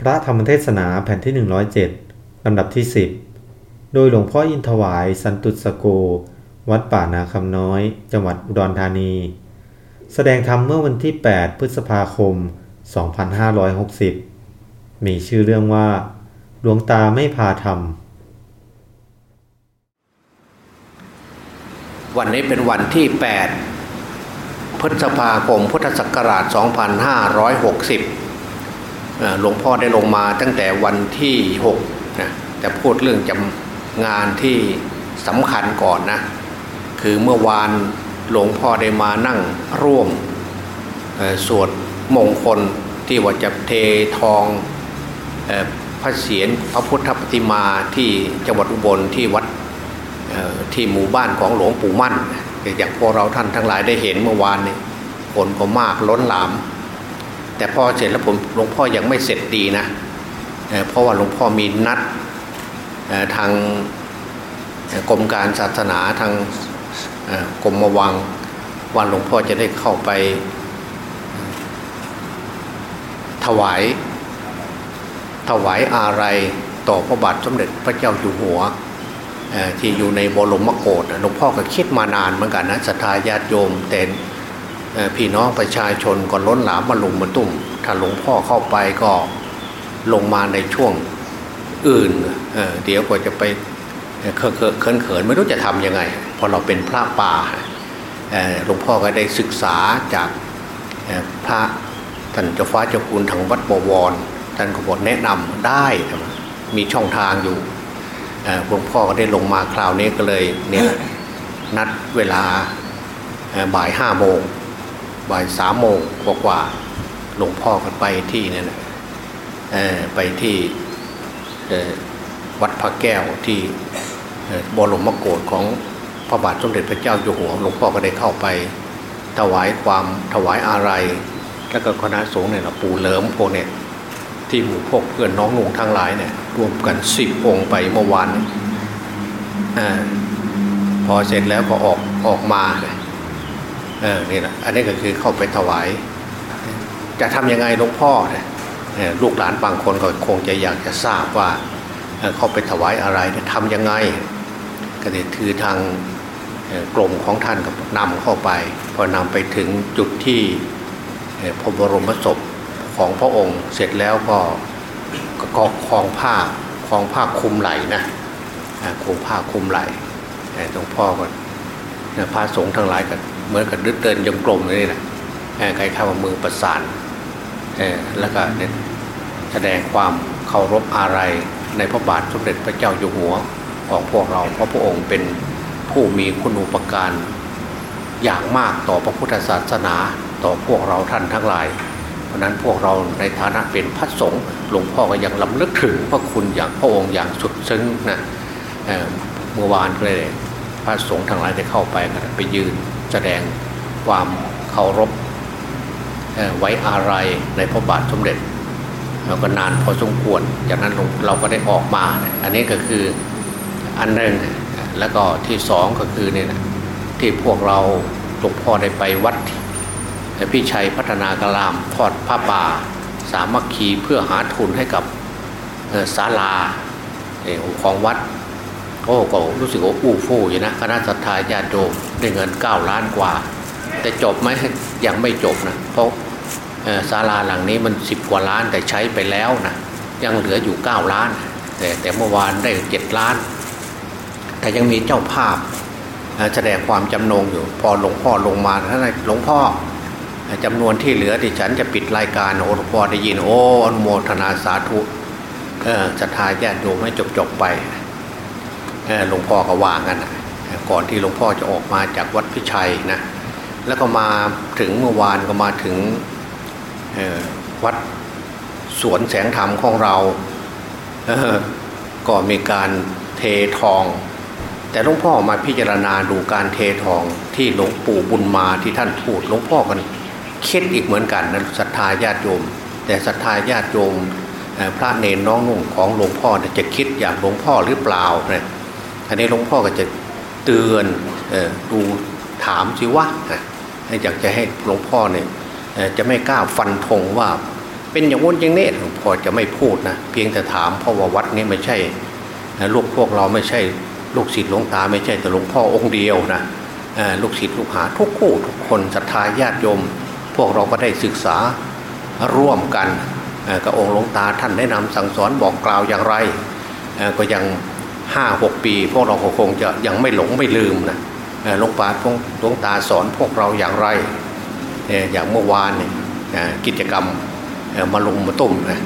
พระธรรมเทศนาแผ่นที่ 107 ลำดับที่ 10 โดยหลวงพ่ออินทวายสันตุสโก วัดป่านาคำน้อย จังหวัดอุดรธานี แสดงธรรมเมื่อวันที่ 8 พฤษภาคม 2560 มีชื่อเรื่องว่าหลวงตาไม่พาธรรม วันนี้เป็นวันที่ 8 พฤษภาคมพุทธศักราช 2560เอ่อ หลวงพ่อได้ลงมาตั้งแต่วันที่6นะแต่พูดเรื่องจำงานที่สำคัญก่อนนะ คือเมื่อวานหลวงพ่อได้มานั่งร่วมสวดมงคลที่ว่าจะเททองอพระเศียรพระพุทธปฏิมาที่จังหวัดอุบลที่วัดที่หมู่บ้านของหลวงปู่มั่นอย่างพวกเราท่านทั้งหลายได้เห็นเมื่อวานนี้ฝนก็มากล้นหลาม แต่พอเสร็จแล้วผมหลวงพ่อยังไม่เสร็จดีนะเเพราะว่าหลวงพ่อมีนัดทางกรมการศาสนาทางกรมวังวันหลวงพ่อจะได้เข้าไป ถวาย ถวายอะไรต่อพระบาทสมเด็จพระเจ้าอยู่หัวที่อยู่ในบรมโกศหลวงพ่อก็คิดมานานเหมือนกันนะศรัทธาญาติโยมแต่ พี่น้องประชาชนก็ล้นหลามมาลุมมาตุ่ม ถ้าหลวงพ่อเข้าไปก็ลงมาในช่วงอื่นเเดี๋ยวก็จะไปเคอะเคอะเขินเขินไม่รู้จะทำยังไงพราะเราเป็นพระป่าหลวงพ่อก็ได้ศึกษาจากพระท่านเจ้าฟ้าเจ้าคุณทางวัดบวรท่านก็บอกแนะนำได้มีช่องทางอยู่หลวงพ่อก็ได้ลงมาคราวนี้ก็เลยเนี่ยนัดเวลาบ่ายห้าโมง บ่ายสามโมงกว่าๆหลวงพ่อก็ไปที่เนี่ยนไปที่วัดพระแก้วที่เอ่อบรมโกศของพระบาทสมเด็จพระเจ้าอยู่หัวหลวงพ่อก็ได้เข้าไป ถวายความถวายอะไรแล้วก็คณะสงฆ์เนี่ยนะปู่เหลิมพวกเนี่ยที่หมู่พวกเพื่อนน้องหนุ่งทั้งหลายเนี่ยรวมกันสิบองค์ไปเมื่อวานอพอเสร็จแล้วก็ออกออกมาเนี่ย เออนี่แหละอันนี้ก็คือเข้าไปถวาย จะทำยังไงหลวงพ่อเนี่ยลูกหลานบางคนก็คงจะอยากจะทราบว่าเข้าไปถวายอะไรเนี่ยทำยังไง ก็เลยคือทางกรมของท่านก็นำเข้าไป พอนำไปถึงจุดที่พระบรมศพของพระองค์เสร็จแล้วก็ก็คลองผ้าคลองผ้าคลุมไหลนะคลุมผ้าคลุมไหลแต่หลวงพ่อก็เนี่ยพระสงฆ์ทั้งหลายก็ เหมือนกับเดินยงกลมนี่แหละเอ่อใครเข้ามามือประสานแล้วก็แสดงความเคารพอาลัยในพระบาทสมเด็จพระเจ้าอยู่หัวของพวกเราเพราะพระองค์เป็นผู้มีคุณูปการอย่างมากต่อพระพุทธศาสนาต่อพวกเราท่านทั้งหลาย เพราะนั้นพวกเราในฐานะเป็นพระสงฆ์หลวงพ่อก็ยังลำลึกถึงพระคุณอย่างพระองค์อย่างสุดซึ้งนะเเมื่อวานก็เลยพระสงฆ์ทั้งหลายได้เข้าไปไปยืน แสดงความเคารพไว้อาลัยในพระบาทสมเด็จแล้วก็นานพอสมควร จากนั้นเราก็ได้ออกมา อันนี้ก็คืออันหนึ่งแล้วก็ที่สองก็คือเนี่ยนะที่พวกเราหลวงพ่อได้ไปวัดพี่ชัยพัฒนากรามทอดผ้าป่า สามัคคีเพื่อหาทุนให้กับศาลาของวัด โอ้ก็รู้สึกว่าอู้ฟู่อยู่นะคณะสัตยาญาติโยมได้เงิน 9 ล้านกว่า แต่จบไหมยังไม่จบนะเพราะศาลาหลังนี้มัน 10 กว่าล้านแต่ใช้ไปแล้วนะยังเหลืออยู่ 9 ล้าน แต่แต่เมื่อวานได้7ล้าน แต่ยังมีเจ้าภาพแสดงความจำนงอยู่ พอหลวงพ่อลงมาท่านให้หลวงพ่อจำนวนที่เหลือที่ฉันจะปิดรายการโอ้พอได้ยินโอ้อนโมทนาสาธุศรัทธาญาติโยมให้จบจบๆไป หลวงพ่อก็วางกันนก่อนที่หลวงพ่อจะออกมาจากวัดพิชัยนะแล้วก็มาถึงเมื่อวานก็มาถึงวัดสวนแสงธรรมของเราก็มีการเททอง แต่หลวงพ่อมาพิจารณาดูการเททองที่หลวงปู่บุญมาที่ท่านพูดหลวงพ่อกันคิดอีกเหมือนกันนะศรัทธาญาติโยม แต่ศรัทธาญาติโยมพระเนรน้องนุ่งของหลวงพ่อจะคิดอย่างหลวงพ่อหรือเปล่าเนี่ย อันนี้หลวงพ่อก็จะเตือนดูถามสิวะนะอยากจะให้หลวงพ่อเนี่ยจะไม่กล้าฟันธงว่า เป็นอย่างง้นอย่างนี้หลวงพ่อจะไม่พูดนะเพียงแต่ถามเพราะว่าวัดนี้ไม่ใช่ลูกพวกเราไม่ใช่ลูกศิษย์หลวงตาไม่ใช่แต่หลวงพ่อองค์เดียวนะลูกศิษย์ลูกหาทุกคู่ทุกคนศรัทธาญาติโยม พวกเราก็ได้ศึกษาร่วมกันกับองค์หลวงตาท่านแนะนำสั่งสอนบอกกล่าวอย่างไรก็ยัง ห้าหกปี พวกเราคงจะยังไม่หลงไม่ลืมนะหลวงปาหลวงตาสอนพวกเราอย่างไร อย่างเมื่อวานกิจกรรมมาลงมาตุ่มนะ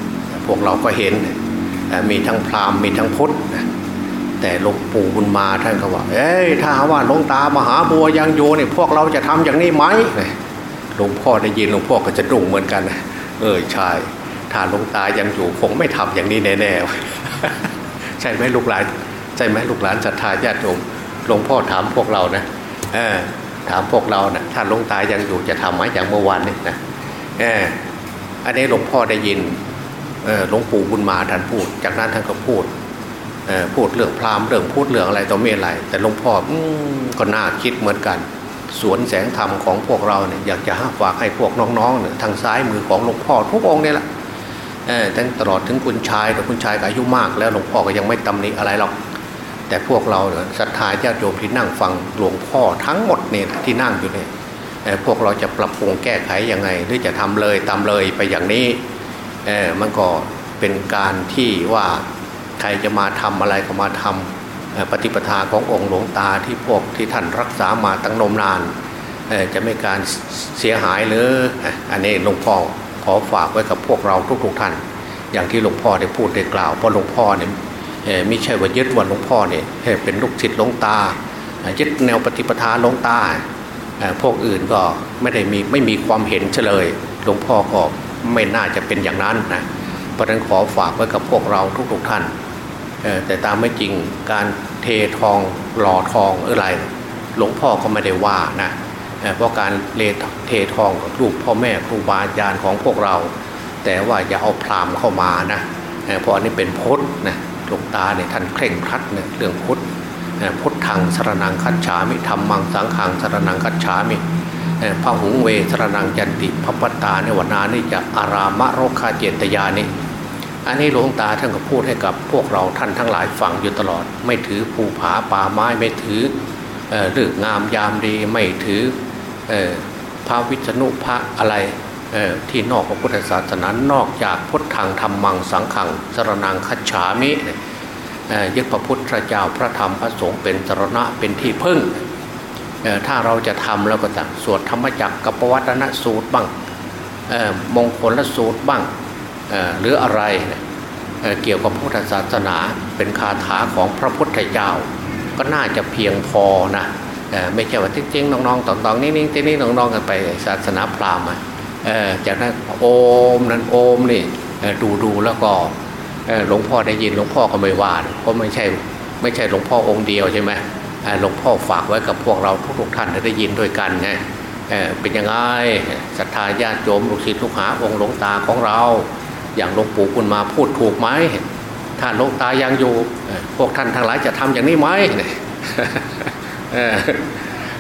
พวกเราก็เห็นมีทั้งพราหมณ์มีทั้งพุทธแต่หลวงปู่บุญมาท่านก็ว่าเอ้ยถ้าว่าหลวงตามหาบัวยังโยเนี่ยพวกเราจะทำอย่างนี้ไหมหลวงพ่อได้ยินหลวงพ่อก็จะดุ่งเหมือนกันเออใช่ถ้าหลวงตายังอยู่คงไม่ทำอย่างนี้แน่ๆใช่ไหมลูกหลาน ใช่ไหมลูกหลานศรัทธาญาติโยมหลวงพ่อถามพวกเรานะเออถามพวกเรานะถ้าหลวงตายังอยู่จะทำไหมอย่างเมื่อวานนี่นะเอออันนี้หลวงพ่อได้ยินหลวงปู่บุญมาท่านพูด จากนั้นท่านก็พูดพูดเรื่องพราหมณ์เรื่องพูดเรื่องอะไรต่อเมื่อไรแต่หลวงพ่อก็น่าคิดเหมือนกัน สวนแสงธรรมของพวกเราเนี่ยอยากจะฝากให้พวกน้องๆเนี่ยทางซ้ายมือของหลวงพ่อทุกองเนี่ยแหละตั้งตลอดถึงคุณชายแต่คุณชายก็อายุมาก แล้วหลวงพ่อก็ยังไม่ตำหนิอะไรหรอก แต่พวกเราศรัทธาญาติโยมที่นั่งฟังหลวงพ่อทั้งหมดเนี่ยที่นั่งอยู่เนี่ยพวกเราจะปรับปรุงแก้ไขยังไง หรือจะทำเลยตามเลยไปอย่างนี้มันก็เป็นการที่ว่าใครจะมาทำอะไรก็มาทำปฏิปทาขององค์หลวงตาที่พวกที่ท่านรักษามาตั้งนมนานจะไม่การเสียหายหรืออันนี้หลวงพ่อขอฝากไว้กับพวกเราทุกๆท่าน อย่างที่หลวงพ่อได้พูดได้กล่าวเพราะหลวงพ่อเนี่ย ไม่ใช่ว่ายึดวันหลวงพ่อเนี่ยเป็นลูกศิษย์หลวงตายึดแนวปฏิปทาหลวงตาพวกอื่นก็ไม่ได้มีไม่มีความเห็นเฉลยหลวงพ่อก็ไม่น่าจะเป็นอย่างนั้นนะเพราะนั้นขอฝากไว้กับพวกเราทุกๆท่านแต่ตามไม่จริงการเททองหล่อทองอะไร หลวงพ่อก็ไม่ได้ว่านะเพราะการเลเททองกับลูกพ่อแม่ครูบาอาจารย์ของพวกเรา แต่ว่าอย่าเอาพรามเข้ามานะเพราะอันนี้เป็นพุทธนะ หลวงตาเนี่ยท่านเคร่งครัดเนี่ยเรื่องพุทธพุทธังสรนังคัจฉามิธรรมังสังขังสรนังคัจฉามิพระหุงเวสรนังจันติพระปตาในวนานี่จะอารามะโรคาเจตยานิอันนี้หลวงตาท่านก็พูดให้กับพวกเราท่านทั้งหลายฟังอยู่ตลอด ไม่ถือภูผาป่าไม้ไม่ถือเรื่องงามยามดีไม่ถือพระวิษณุพระอะไร ที่นอกพระพุทธศาสนานอกจากพุทธังธรรมังสังขังสรนังคัจฉามิยึดพระพุทธเจ้าพระธรรมพระสงฆ์เป็นสรณะเป็นที่พึ่ง ถ้าเราจะทำเราก็จะสวดธรรมจักรกับปวัตนสูตรบ้างมงคลละสูตรบ้างหรืออะไรเเกี่ยวกับพุทธศาสนาเป็นคาถาของพระพุทธเจ้า ก็น่าจะเพียงพอนะไม่ใช่ว่าจริงๆน้องๆต่องๆนิ่ๆนิ่ๆน้องๆกันไปศาสนาพราหมณ์ จากนั้นโอมนั้นโอมนี่ดูดูแล้วก็หลวงพ่อได้ยินหลวงพ่อก็ไม่ว่าเพราะไม่ใช่ไม่ใช่หลวงพ่อองค์เดียวใช่ไหมหลวงพ่อฝากไว้กับพวกเราทุกๆท่านได้ยินด้วยกันไงเป็นยังไงศรัทธาญาติโยมลูกศิษย์ลูกหาองค์หลวงตาของเรา อย่างหลวงปู่คุณมาพูดถูกไหมถ้านหลวงตายังอยู่พวกท่านทั้งหลายจะทำอย่างนี้ไหม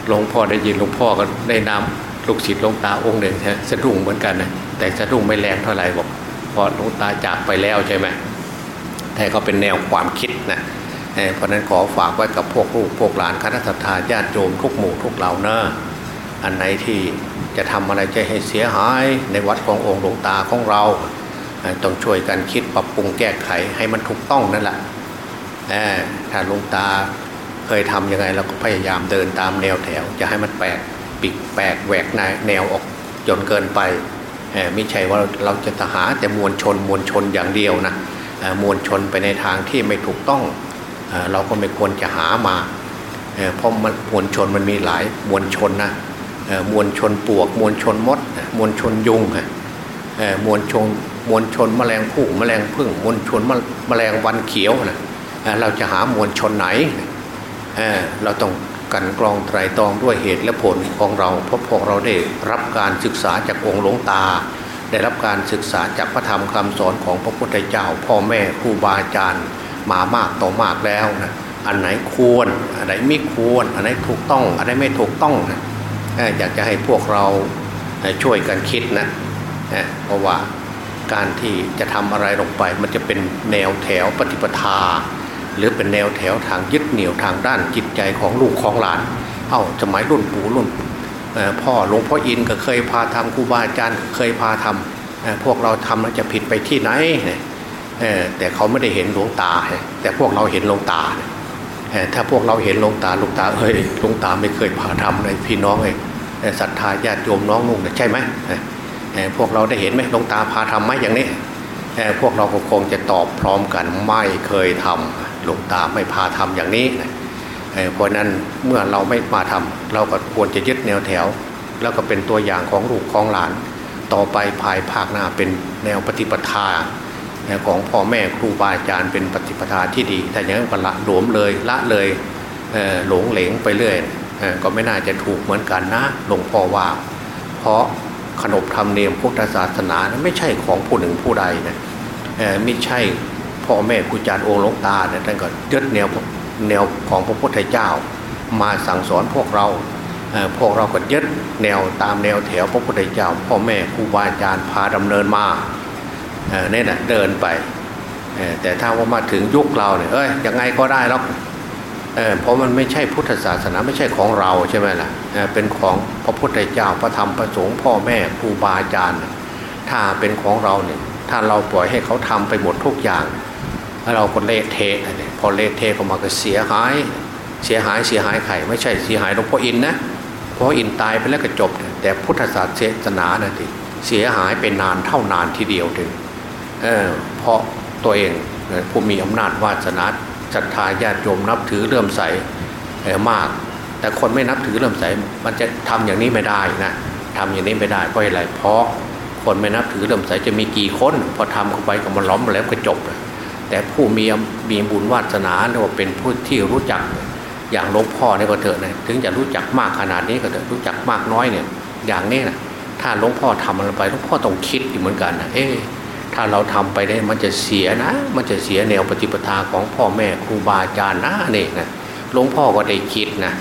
หลวงพ่อได้ยินหลวงพ่อก็ได้นำ ลูกศิษย์หลวงตาองค์หนึ่งสะดุ้งเหมือนกันนะแต่สะดุ้งไม่แรงเท่าไหร่บอกพอหลวงตาจากไปแล้วใช่ไหมแต่ก็เป็นแนวความคิดนะเพราะนั้นขอฝากไว้กับพวกลูกพวกหลานคณะสัตยาญาติโยมทุกหมู่ทุกเหล่านะอันไหนที่จะทำอะไรจะให้เสียหายในวัดขององค์หลวงตาของเรา ต้องช่วยกันคิดปรับปรุงแก้ไขให้มันถูกต้องนั่นแหละถ้าหลวงตาเคยทำยังไงเราก็พยายามเดินตามแนวแถวจะให้มันแปลก ปิกแปลกแหวกแนวออกจนเกินไปไม่ใช่ว่าเราจะทหาแต่มวลชนมวลชนอย่างเดียวนะมวลชนไปในทางที่ไม่ถูกต้องเราก็ไม่ควรจะหามาเพราะมวลชนมันมีหลายมวลชนนะมวลชนปวกมวลชนมดมวลชนยุงมวลชนมวลชนแมลงผู้แมลงพึ่งมวลชนแมลงวันเขียวนะเราจะหามวลชนไหนเราต้อง กันกรองไตรตรองด้วยเหตุและผลของเราเพราะพวกเราได้รับการศึกษาจากองค์หลวงตา ได้รับการศึกษาจากพระธรรมคำสอนของพระพุทธเจ้า พ่อแม่ครูบาอาจารย์มามากต่อมากแล้วนะอันไหนควรอันไหนไม่ควร อันไหนถูกต้องอันไหนไม่ถูกต้องนะอยากจะให้พวกเราช่วยกันคิดนะเพราะว่าการที่จะทำอะไรลงไปมันจะเป็นแนวแถวปฏิปทา หรือเป็นแนวแถวทางยึดเหนี่ยวทางด้านจิตใจของลูกของหลาน เอ้าสมัยรุ่นปู่รุ่นพ่อหลวงพ่ออินก็เคยพาทำครูบาอาจารย์เคยพาทำพวกเราทำแล้วจะผิดไปที่ไหนแต่เขาไม่ได้เห็นหลวงตา แต่พวกเราเห็นหลวงตาถ้าพวกเราเห็นหลวงตาหลวงตาเฮ้ยหลวงตาไม่เคยพาทำเลยพี่น้องเลยศรัทธาญาติโยมน้องนุ่งใช่ไหมพวกเราได้เห็นไหมหลวงตาพาทำไหมอย่างนี้พวกเราคงจะตอบพร้อมกันไม่เคยทำ หลวงตาไม่พาทำอย่างนี้เพราะนั้นเมื่อเราไม่มาทำเราก็ควรจะยึดแนวแถว แล้วก็เป็นตัวอย่างของลูกของหลาน ต่อไปภายภาคหน้าเป็นแนวปฏิปทาของพ่อแม่ครูบาอาจารย์เป็นปฏิปทาที่ดี แต่ยังก็ละหลวมเลยละเลยหลงเหลงไปเรื่อยก็ไม่น่าจะถูกเหมือนกันนะหลวงพ่อว่า เพราะขนบธรรมเนียมพุทธศาสนาไม่ใช่ของผู้หนึ่งผู้ใดนะไม่ใช่ พ่อแม่ครูอาจารย์องค์หลวงตาเนี่ยท่านก็ยึดแนวแนวของพระพุทธเจ้า มาสั่งสอนพวกเราพวกเราก็ยึดแนวตามแนวแถวพระพุทธเจ้า พ่อแม่ครูบาอาจารย์พาดำเนินมาเนี่ยนะเดินไปแต่ถ้าว่ามาถึงยุคเราเนี่ยเอ้ยยังไงก็ได้แล้วเพราะมันไม่ใช่พุทธศาสนาไม่ใช่ของเราใช่ไหมล่ะเป็นของพระพุทธเจ้าพระธรรมพระสงฆ์พ่อแม่ครูบาอาจารย์ ถ้าเป็นของเราเนี่ยถ้าเราปล่อยให้เขาทำไปหมดทุกอย่าง เราก็เละเทะพอเละเทะก็มาก็เสียหาย เสียหายเสียหายไข่ไม่ใช่เสียหายหลวงพ่ออินนะพราะอินตายไปแล้วก็จบ แต่พุทธศาสนาเนี่ยเสียหายเป็นนานเท่านานทีเดียวถึงเเพราะตัวเองผู้มีอำนาจวาสนาศรัทธาญาติโยมนับถือเลื่อมใสมาก แต่คนไม่นับถือเลื่อมใสมันจะทำอย่างนี้ไม่ได้นะทำอย่างนี้ไม่ได้เพราะอะไรเพราะคนไม่นับถือเลื่อมใสจะมีกี่คนพอทำเข้าไปก็มันล้อมแล้วก็จบ แต่ผู้มีมีบุญวาสนาเรียกว่าเป็นผู้ที่รู้จักอย่างหลวงพ่อเนี่ยก็เถอะนะถึงจะรู้จักมากขนาดนี้ก็เถอะรู้จักมากน้อยเนี่ย อย่างนี้นะถ้าหลวงพ่อทำอะไรไปหลวงพ่อต้องคิดอยู่เหมือนกันนะเอ๊ถ้าเราทำไปได้มันจะเสียนะ มันจะเสียแนวปฏิปทาของพ่อแม่ครูบาอาจารย์นะนี่นะหลวงพ่อก็ได้คิดนะ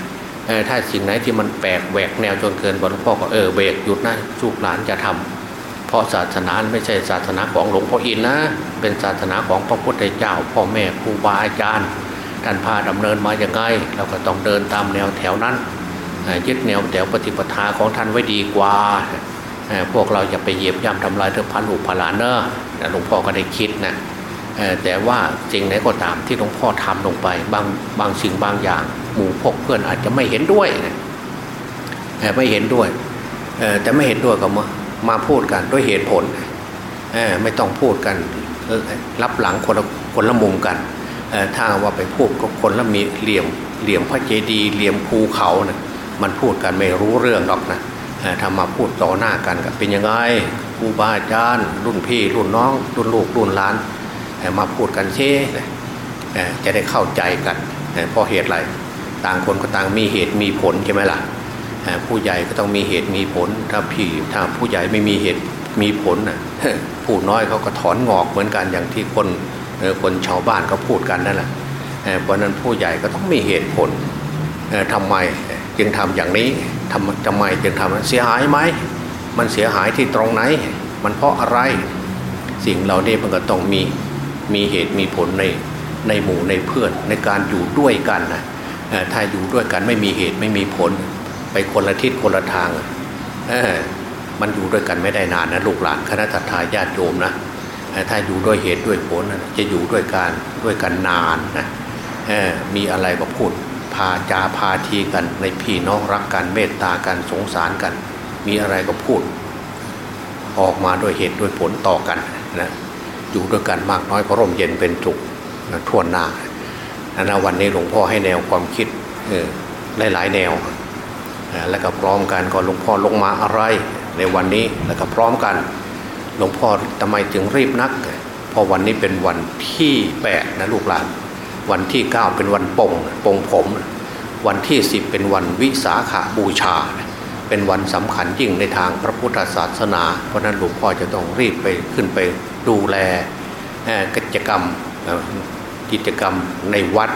ถ้าสิ่งไหนที่มันแปลกแหวกแนวจนเกินหลวงพ่อก็เออเบรกหยุดนะลูกหลานจะทำเพ ราะศาสนาไม่ใช่ศาสนาของหลวงพ่ออินนะ เป็นศาสนาของพระพุทธเจ้า พ่อแม่ครูบาอาจารย์ท่านพาดำเนินมาอย่างไงเราก็ต้องเดินตามแนวแถวนั้นยึดแนวแถวปฏิปทาของท่านไว้ดีกว่าพวกเราอย่าไปเหยียบย่ำทำลายเธอพันลูกพลานเนอะหลวงพ่อก็ได้คิดนะแต่ว่าสิ่งไหนก็ตามที่หลวงพ่อทำลงไปบางบางสิ่งบางอย่าง หมู่พกเพื่อนอาจจะไม่เห็นด้วยนะไม่เห็นด้วยแต่ไม่เห็นด้วยก็มา มาพูดกันด้วยเหตุผลไม่ต้องพูดกันรับหลังคนละคนละมุมกันถ้าว่าไปพูดก็คนละมีเหลี่ยมเหลี่ยมพระเจดีย์เหลี่ยมภูเขานะมันพูดกันไม่รู้เรื่องหรอกนะทำมาพูดต่อหน้ากันกับเป็นยังไงครูบาอาจารย์รุ่นพี่รุ่นน้อง รุ่นลูกรุ่นหลานมาพูดกันเช่จะได้เข้าใจกันเพราะเหตุอะไร ต่างคนก็ต่างมีเหตุมีผลใช่ไหมล่ะ ผู้ใหญ่ก็ต้องมีเหตุมีผล ถ้าพี่ถ้าผู้ใหญ่ไม่มีเหตุมีผลนะผู้น้อยเขาก็ถอนงอกเหมือนกันอย่างที่คนคนชาวบ้านเขาพูดกันนั่นแหละเพราะนั้นผู้ใหญ่ก็ต้องมีเหตุผลทำไมจึงทำอย่างนี้ทำทำไมจึงทำเสียหายไหมมันเสียหายที่ตรงไหน มันเพราะอะไร สิ่งเหล่านี้มันก็ต้องมีมีเหตุมีผลในในหมู่ในเพื่อนในการอยู่ด้วยกันนะถ้าอยู่ด้วยกันไม่มีเหตุไม่มีผล ไปคนละทิศคนละทางมันอยู่ด้วยกันไม่ได้นานนะลูกหลานคณะทาญาติโยมนะถ้าอยู่ด้วยเหตุด้วยผลจะอยู่ด้วยกันด้วยกันนานนะมีอะไรก็พูดพาจาพาทีกันในพี่น้องรักกันเมตตากันสงสารกัน มีอะไรก็พูด ออกมาด้วยเหตุด้วยผลต่อกันนะอยู่ด้วยกันมากน้อยก็ร่มเย็นเป็นจุกทั่วหน้านะวันนี้หลวงพ่อให้แนวความคิดหลายๆแนว แล้วก็พร้อมกันก็หลวงพ่อลงมาอะไรในวันนี้แล้วก็พร้อมกัน หลวงพ่อทำไมถึงรีบนักเพราะวันนี้เป็นวันที่แปดนะลูกหลาน วันที่ 9 เป็นวันปงปงผม วันที่ 10 เป็นวันวิสาขาบูชา เป็นวันสำคัญยิ่งในทางพระพุทธศาสนา เพราะนั้นหลวงพ่อจะต้องรีบไปขึ้นไปดูแลกิจกรรมกิจกรรมในวัด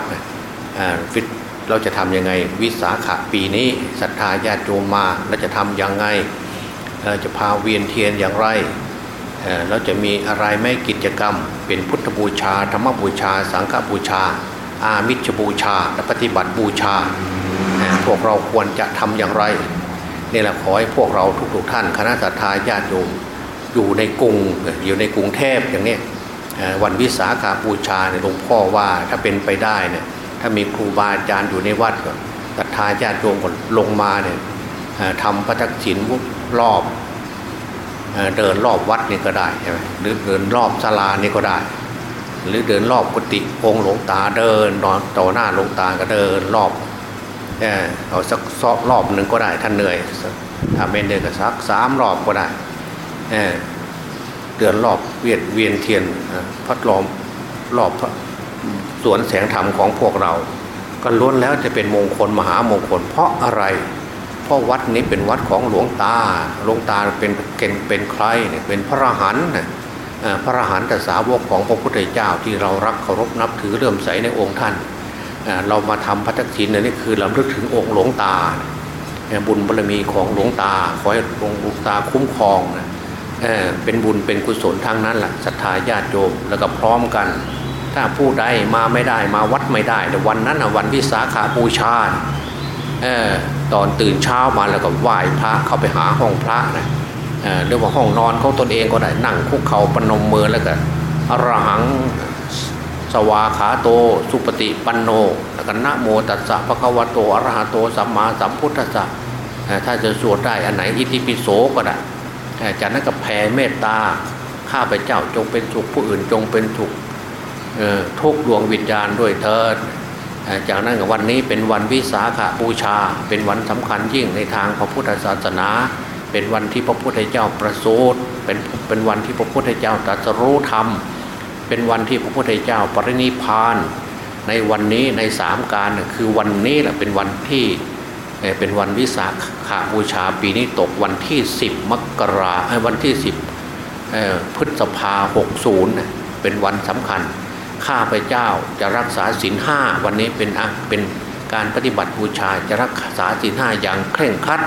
ฟิต เราจะทำยังไง วิสาขาปีนี้ศรัทธาญาติโยมมาเราจะทำยังไงเราจะพาเวียนเทียนอย่างไรเราจะมีอะไรไม่กิจกรรม เป็นพุทธบูชา ธรรมบูชา สังฆบูชา อามิชบูชา และปฏิบัติบูชา พวกเราควรจะทำอย่างไรนี่แหละขอให้พวกเราทุกๆท่าน คณะสัตยาญาติโยมอยู่ในกรุงอยู่ในกรุงเทพอย่างนี้วันวิสาขาบูชาเนี่ยหลวงพ่อว่าถ้าเป็นไปได้เนี่ย ถ้ามีครูบาอาจารย์อยู่ในวัดก็ศรัทธาญาติโยมก็ลงมาเนี่ยทำพระทักษิณรอบเดินรอบวัดนี่ก็ได้ใช่ไหมหรือเดินรอบศาลานี่ก็ได้ หรือเดินรอบกุฏิองค์หลวงตาเดินนอนต่อหน้าหลวงตาก็เดินรอบเอาสักซอรอบหนึ่งก็ได้ท่านเหนื่อยถ้าไม่เหนื่อยก็สักสามรอบก็ได้เดินรอบเวียนเวียนเทียนพัดลมรอบ วนแสงธรรมของพวกเรา ก็ล้วนแล้วจะเป็นมงคลมหามงคล เพราะอะไร เพราะวัดนี้เป็นวัดของหลวงตา หลวงตาเป็นเก่งเป็นใครเนี่ยเป็นพระอรหันต์พระอรหันต์แต่สาวกของพระพุทธเจ้าที่เรารักเคารพนับถือเลื่อมใสในองค์ท่าน เรามาทำพัฒชินนี่คือลำลึกถึงองค์หลวงตา บุญบารมีของหลวงตา ขอให้หลวงตาคุ้มครองเป็นบุญเป็นกุศลทางนั้นแหละศรัทธาญาติโยมแล้วก็พร้อมกัน ถ้าผู้ใดมาไม่ได้มาวัดไม่ได้แต่วันนั้นวันวิสาขาบูชาตอนตื่นเช้ามาแล้วก็ไหว้พระเข้าไปหาห้องพระนะเรียกว่าห้องนอนเของตนเองก็ได้นั่งคุกเข่าปนมมือแล้วก็อรหังสวาขาโตสุปฏิปันโนแล้วก็นะโมตัสสะพระควโตอรหะโตสัมมาสัมพุทธัสสะถ้าจะสวดได้อันไหนอิติปิโสก็ได้จากนั้นก็แผ่เมตตาข้าพเจ้าจงเป็นสุขผู้อื่นจงเป็นสุข ทุกดวงวิญญาณด้วยเถิดจากนั้นวันนี้เป็นวันวิสาขาบูชา เป็นวันสำคัญยิ่งในทางพระพุทธศาสนา เป็นวันที่พระพุทธเจ้าประสูติเป็นเป็นวันที่พระพุทธเจ้าตรัสรู้ธรรม เป็นวันที่พระพุทธเจ้าปรินิพาน ในวันนี้ในสามการคือวันนี้แหละเป็นวันที่เป็นวันวิสาขาบูชาปีนี้ตกวันที่ 10 มกราวันที่ 10พฤษภาหกศูนย์เป็นวันสำคัญ ข้าพเจ้าจะรักษาศีลห้าวันนี้เป็นเป็นการปฏิบัติบูชาจะรักษาศีลห้าอย่างเคร่งครัด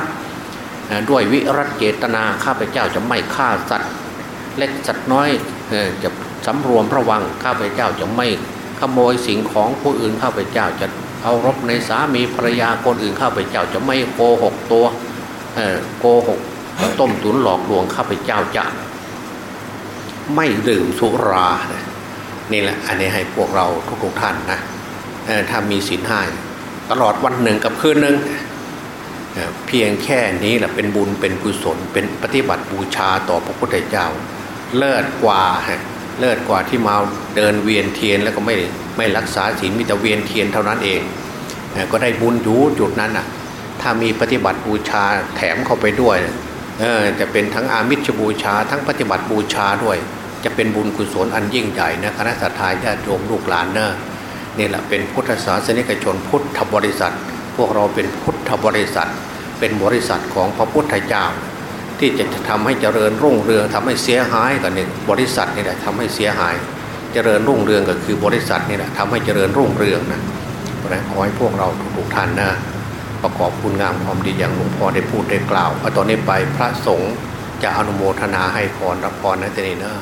ด้วยวิรัตเจตนาข้าพเจ้าจะไม่ฆ่าสัตว์เล็กสัตว์น้อยจะสำรวมระวังข้าพเจ้าจะไม่ขโมยสิ่งของผู้อื่นข้าพเจ้าจะเอารบในสามีภรรยาคนอื่นข้าพเจ้าจะไม่โกหกตัวโกหกต้มตุ๋นหลอกลวงข้าพเจ้าจะ ไม่ดื่มสุรานี่ นี่แหละอันนี้ให้พวกเราทุกๆท่านนะถ้ามีศีลห้าตลอดวันหนึ่งกับคืนหนึ่งเพียงแค่นี้แหละเป็นบุญเป็นกุศลเป็นปฏิบัติบูชาต่อพระพุทธเจ้า เลิศกว่าเลิศกว่าที่มาเดินเวียนเทียนแล้วก็ไม่ไม่รักษาศีลมีแต่เวียนเทียนเท่านั้นเองก็ได้บุญอยู่จุดนั้นอะถ้ามีปฏิบัติบูชาแถมเข้าไปด้วยเออจะเป็นทั้งอามิชบูชา ทั้งปฏิบัติบูชาด้วย จะเป็นบุญกุศลอันยิ่งใหญ่นะคณะสัตยาญาติโยมลูกหลานเนอะนี่แหละเป็นพุทธศาสนิกชนพุทธบริษัท พวกเราเป็นพุทธบริษัท เป็นบริษัทของพระพุทธเจ้า ที่จะทำให้เจริญรุ่งเรืองทำให้เสียหายกันหนึ่งบริษัทนี่แหละทำให้เสียหาย เจริญรุ่งเรืองก็คือบริษัทนี่แหละทำให้เจริญรุ่งเรืองนะเพราะนั้นขอให้พวกเราทุกท่านนะประกอบคุณงามความดีอย่างหลวงพ่อได้พูดได้กล่าวเอาตอนนี้ไปพระสงฆ์จะอนุโมทนาให้พรรับพรนะเจนี่นะ